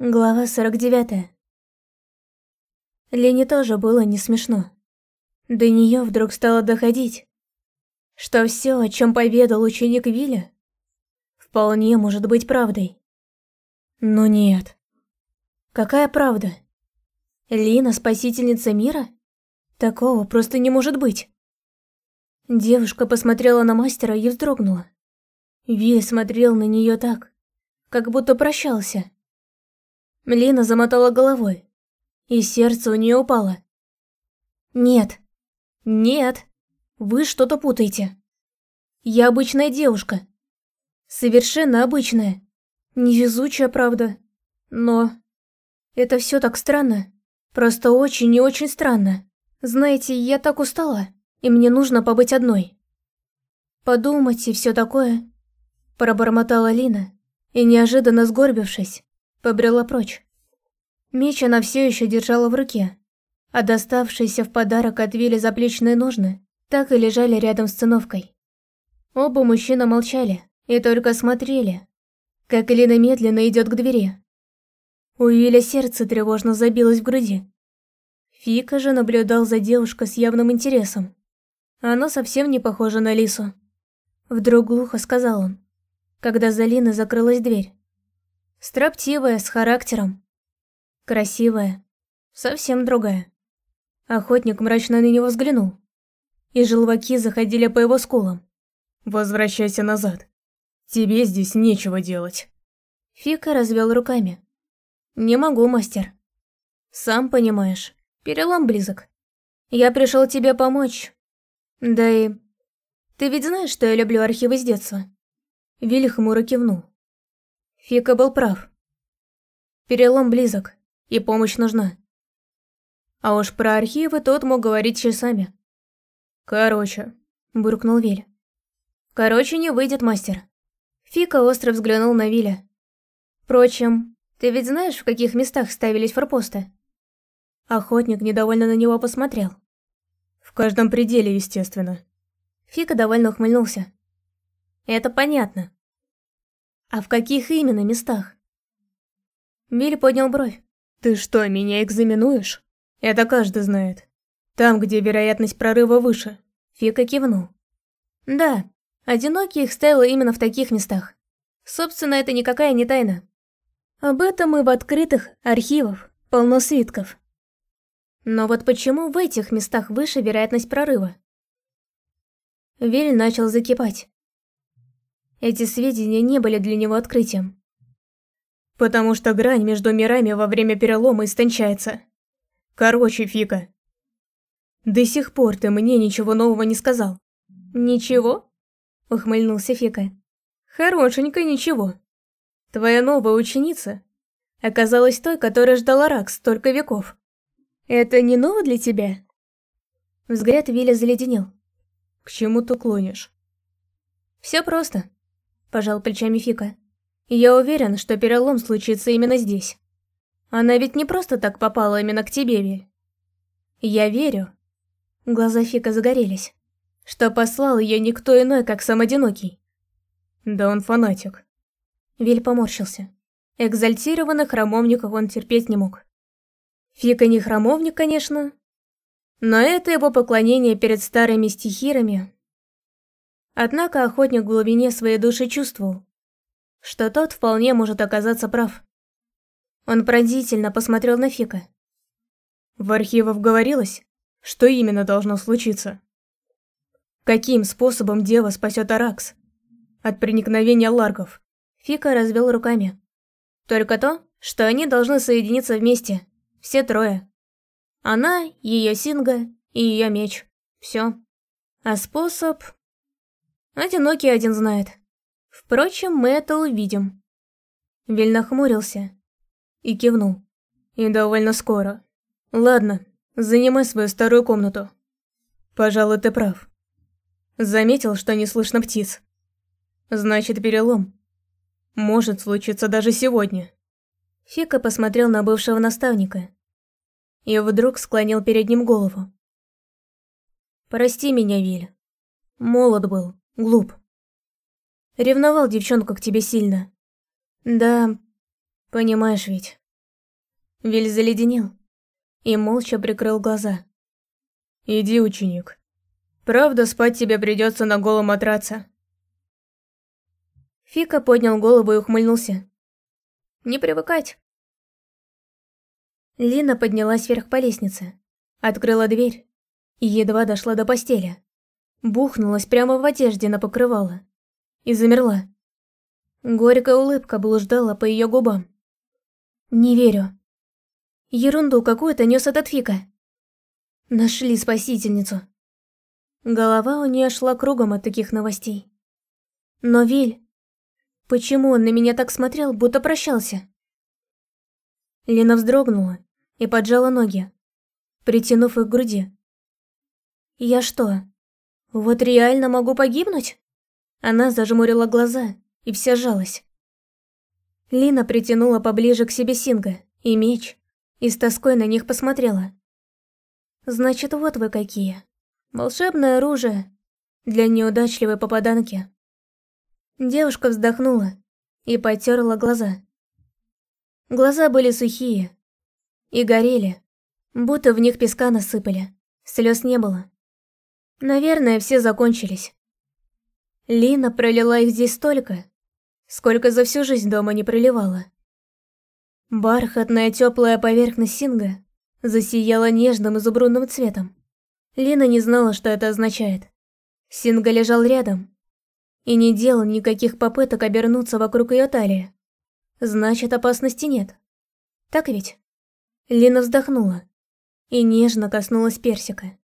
Глава 49. Лене тоже было не смешно. До нее вдруг стало доходить, что все, о чем поведал ученик Виля, вполне может быть правдой. Но нет. Какая правда? Лина спасительница мира? Такого просто не может быть. Девушка посмотрела на мастера и вздрогнула. Виль смотрел на нее так, как будто прощался. Лина замотала головой, и сердце у нее упало. «Нет, нет, вы что-то путаете. Я обычная девушка. Совершенно обычная. Невезучая, правда. Но это все так странно. Просто очень и очень странно. Знаете, я так устала, и мне нужно побыть одной. Подумать и все такое. Пробормотала Лина, и неожиданно сгорбившись, побрела прочь. Меч она все еще держала в руке, а доставшиеся в подарок от Вилли заплечные ножны так и лежали рядом с циновкой. Оба мужчины молчали и только смотрели, как Лина медленно идет к двери. У Виля сердце тревожно забилось в груди. Фика же наблюдал за девушкой с явным интересом. Она совсем не похожа на Лису. Вдруг глухо сказал он, когда за Линой закрылась дверь. Строптивая, с характером. Красивая. Совсем другая. Охотник мрачно на него взглянул. И желваки заходили по его скулам. «Возвращайся назад. Тебе здесь нечего делать». Фика развел руками. «Не могу, мастер. Сам понимаешь, перелом близок. Я пришел тебе помочь. Да и... Ты ведь знаешь, что я люблю архивы с детства?» Вилли хмуро кивнул. Фика был прав. Перелом близок, и помощь нужна. А уж про архивы тот мог говорить часами. «Короче», – буркнул Виль. «Короче, не выйдет, мастер». Фика остро взглянул на Виля. «Впрочем, ты ведь знаешь, в каких местах ставились форпосты?» Охотник недовольно на него посмотрел. «В каждом пределе, естественно». Фика довольно ухмыльнулся. «Это понятно. А в каких именно местах? Билли поднял бровь. Ты что, меня экзаменуешь? Это каждый знает. Там, где вероятность прорыва выше. Фика кивнул. Да, одинокий их ставила именно в таких местах. Собственно, это никакая не тайна. Об этом и в открытых архивах полно свитков. Но вот почему в этих местах выше вероятность прорыва? Виль начал закипать. Эти сведения не были для него открытием. Потому что грань между мирами во время перелома истончается. Короче, Фика. До сих пор ты мне ничего нового не сказал. Ничего? Ухмыльнулся Фика. Хорошенько ничего. Твоя новая ученица оказалась той, которая ждала Ракс столько веков. Это не ново для тебя? Взгляд Вилли заледенел. К чему ты клонишь? Все просто пожал плечами Фика. Я уверен, что перелом случится именно здесь. Она ведь не просто так попала именно к тебе, Виль. Я верю. Глаза Фика загорелись. Что послал ее никто иной, как сам одинокий. Да он фанатик. Виль поморщился. Экзальтированных храмовников он терпеть не мог. Фика не храмовник, конечно, но это его поклонение перед старыми стихирами Однако охотник в глубине своей души чувствовал, что тот вполне может оказаться прав. Он пронзительно посмотрел на Фика. В архивах говорилось, что именно должно случиться. Каким способом дева спасет Аракс от проникновения ларгов? Фика развел руками. Только то, что они должны соединиться вместе, все трое. Она, ее Синга и ее меч. Все. А способ... Одинокий один знает. Впрочем, мы это увидим. Виль нахмурился и кивнул. И довольно скоро. Ладно, занимай свою старую комнату. Пожалуй, ты прав. Заметил, что не слышно птиц. Значит, перелом. Может случиться даже сегодня. Фика посмотрел на бывшего наставника и вдруг склонил перед ним голову. «Прости меня, Виль. Молод был. Глуп. Ревновал девчонку к тебе сильно. Да, понимаешь ведь. Виль заледенел и молча прикрыл глаза. «Иди, ученик. Правда, спать тебе придется на голом матраце». Фика поднял голову и ухмыльнулся. «Не привыкать». Лина поднялась вверх по лестнице, открыла дверь и едва дошла до постели. Бухнулась прямо в одежде на покрывало и замерла. Горькая улыбка блуждала по ее губам. «Не верю. Ерунду какую-то нес этот Фика. Нашли спасительницу». Голова у нее шла кругом от таких новостей. Но Виль... Почему он на меня так смотрел, будто прощался? Лена вздрогнула и поджала ноги, притянув их к груди. «Я что, вот реально могу погибнуть?» Она зажмурила глаза и вся жалась. Лина притянула поближе к себе Синга и меч, и с тоской на них посмотрела. «Значит, вот вы какие. Волшебное оружие для неудачливой попаданки». Девушка вздохнула и потерла глаза. Глаза были сухие и горели, будто в них песка насыпали, слез не было. Наверное, все закончились. Лина пролила их здесь столько, сколько за всю жизнь дома не проливала. Бархатная теплая поверхность Синга засияла нежным изумрудным цветом. Лина не знала, что это означает. Синга лежал рядом и не делал никаких попыток обернуться вокруг ее талии. Значит, опасности нет. Так ведь? Лина вздохнула и нежно коснулась персика.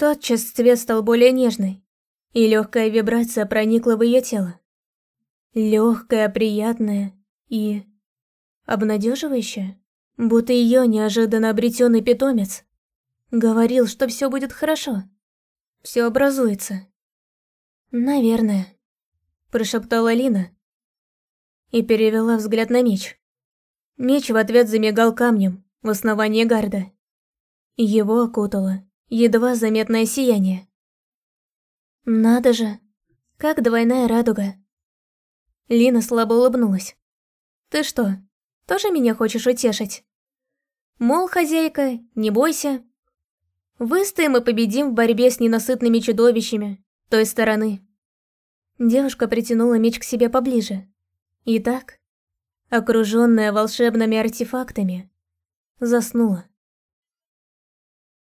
Тотчас цвет стал более нежный, и легкая вибрация проникла в ее тело. Легкая, приятная и... обнадеживающая, будто ее неожиданно обретенный питомец говорил, что все будет хорошо, все образуется. «Наверное», – прошептала Лина и перевела взгляд на меч. Меч в ответ замигал камнем в основании гарда. Его окутало едва заметное сияние. «Надо же, как двойная радуга!» Лина слабо улыбнулась. «Ты что, тоже меня хочешь утешить?» Мол, хозяйка, не бойся. Выстоим и победим в борьбе с ненасытными чудовищами той стороны. Девушка притянула меч к себе поближе. И так, окруженная волшебными артефактами, заснула.